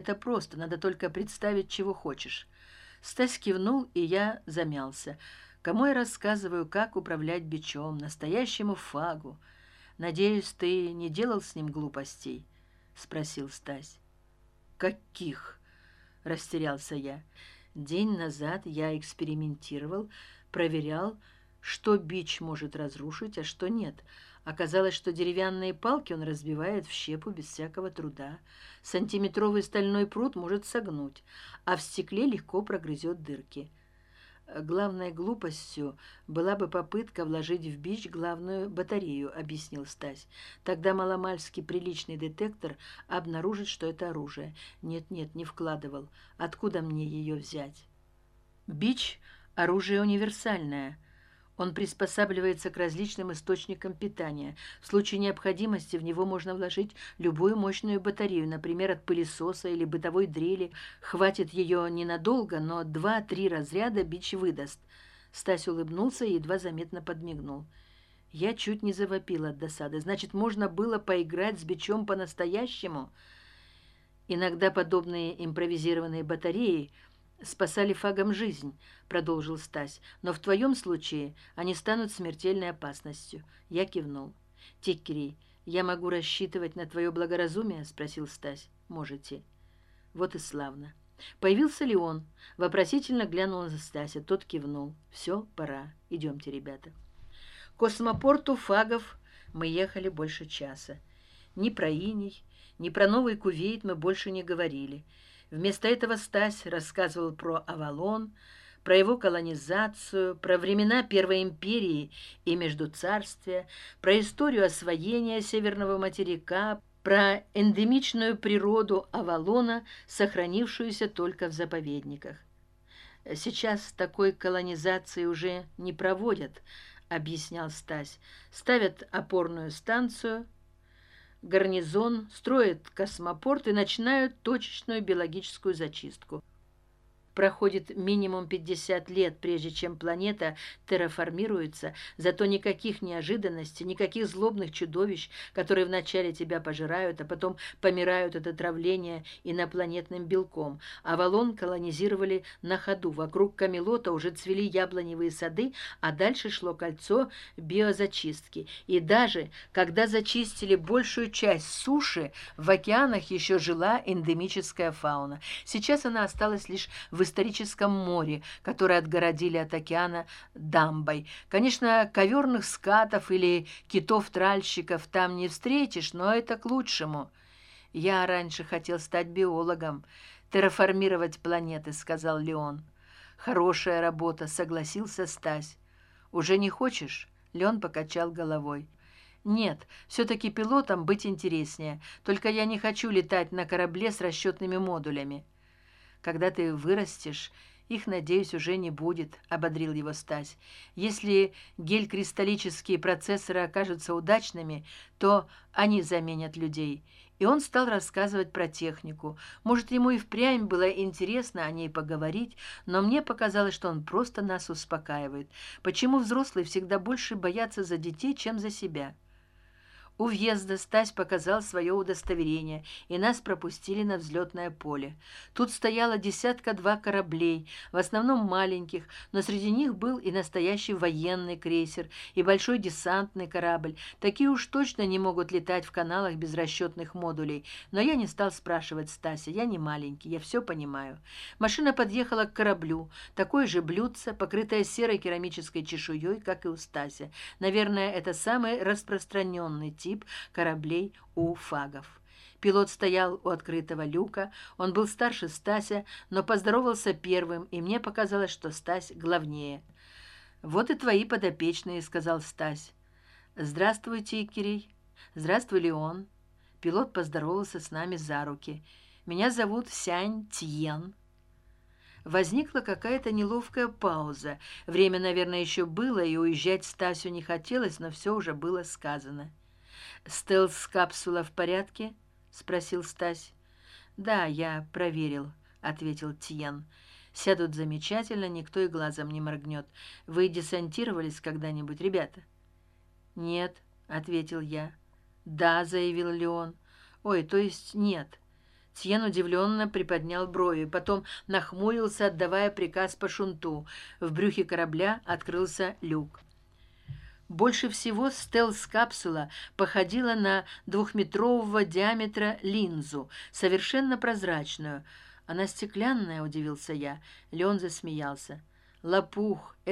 это просто надо только представить чего хочешь. Стась кивнул и я замялся. Кому я рассказываю как управлять бичом настоящему фагу? Надеюсь ты не делал с ним глупостей? Спросил стась. Каких? Растерялся я. День назад я экспериментировал проверял что бич может разрушить а что нет. Оказалось что деревянные палки он разбивает в щепу без всякого труда. Сантиметровый стальной пруд может согнуть а в стекле легко прогрызет дырки. Главной глупостью была бы попытка вложить в бич главную батарею объяснил стась. Тогда маломальский приличный детектор обнаружит что это оружие. Нет нет не вкладывал. Откуда мне ее взять? Бич оружие универсальное он приспосабливается к различным источникам питания. В случае необходимости в него можно вложить любую мощную батарею например от пылесоса или бытовой дрели. Хватит ее ненадолго но два три разряда бич выдаст. Стась улыбнулся и едва заметно подмигнул. Я чуть не завопил от досады. Значит можно было поиграть с бичом по настоящему иногда подобные импровизированные батареи спасали фагом жизнь продолжил стась но в твоем случае они станут смертельной опасностью. Я кивнул тиккерей я могу рассчитывать на твое благоразумие спросил стась можете вот и славно. Появился ли он? Вопросительно глянул на стася. Тот кивнул все пора. Идемте ребята. Космопорту фагов мы ехали больше часа. Ни про иней ни про новый кувейт мы больше не говорили вместо этого стась рассказывал про авалон про его колонизацию про времена первой империи и междуцарствия про историю освоения северного материка про эндемичную природу авалона сохранившуюся только в заповедниках. Сейчас такой колонизации уже не проводят объяснял стась. Ставят опорную станцию гарнизон строят космопорт и начинают точечную биологическую зачистку проходит минимум пятьдесят лет прежде чем планета терраформируется. Зато никаких неожиданностей никаких злобных чудовищ которые вначале тебя пожирают а потом помирают от отравления инопланетным белком. Авалон колонизировали на ходу. Вокруг камелота уже цвели яблоневые сады а дальше шло кольцо биозачистки. И даже когда зачистили большую часть суши в океанах еще жила эндемическая фауна. Сейчас она осталась лишь в историческом море которое отгородили от океана дамбой. Конечно коверных скатов или китов тральщиков там не встретишь но это к лучшему. Я раньше хотел стать биологом терраформировать планеты сказал леон. Хорошая работа согласился стась. Уже не хочешь? Леон покачал головой. Нет все таки пилотом быть интереснее. Только я не хочу летать на корабле с расчетными модулями когда ты вырастешь их надеюсь уже не будет ободрил его стась. Если гель кристаллические процессоры окажутся удачными то они заменят людей и он стал рассказывать про технику. Может ему и впрямь было интересно о ней поговорить но мне показалось что он просто нас успокаивает. Почему взрослые всегда больше боятся за детей чем за себя у въезда стась показал свое удостоверение и нас пропустили на взлетное поле. Тут стояло десятка два кораблей в основном маленьких но среди них был и настоящий военный крейсер и большой десантный корабль. Такие уж точно не могут летать в каналах без расчетных модулей. Но я не стал спрашивать стася я не маленький я все понимаю. Машина подъехала к кораблю такое же блюдце покрытое серой керамической чешуей как и у стася наверное это самый распространенный тип тип кораблей у фагов. Пилот стоял у открытого люка. Он был старше стася но поздоровался первым и мне показалось что стась главнее. Вот и твои подопечные сказал стась. Здравствуйте кирей здравствуй леон пилот поздоровался с нами за руки. Меня зовут сянь тьен возникла какая то неловкая пауза. Время наверное еще было и уезжать стасю не хотелось но все уже было сказано стелс капсула в порядке спросил стась да я проверил ответил тиен сядут замечательно никто и глазом не моргнет. Вы десантировались когда нибудь ребята нет ответил я да заявил леон ой то есть нет. Тьен удивленно приподнял брови потом нахмурился отдавая приказ по шунту. В брюхе корабля открылся люк больше всего стелс капсула походила на двухметрового диаметра линзу совершенно прозрачную. Она стеклянная удивился я. Леон засмеялся. Лопух